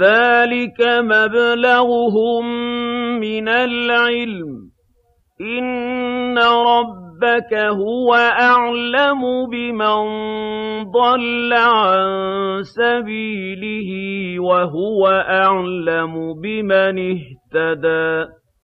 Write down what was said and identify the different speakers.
Speaker 1: ذَٰلِكَ مَبْلَغُهُم مِّنَ الْعِلْمِ ۚ إِنَّ رَبَّكَ هُوَ أَعْلَمُ بِمَن ضَلَّ عَن سَبِيلِهِ وَهُوَ أَعْلَمُ بِمَنِ اهْتَدَىٰ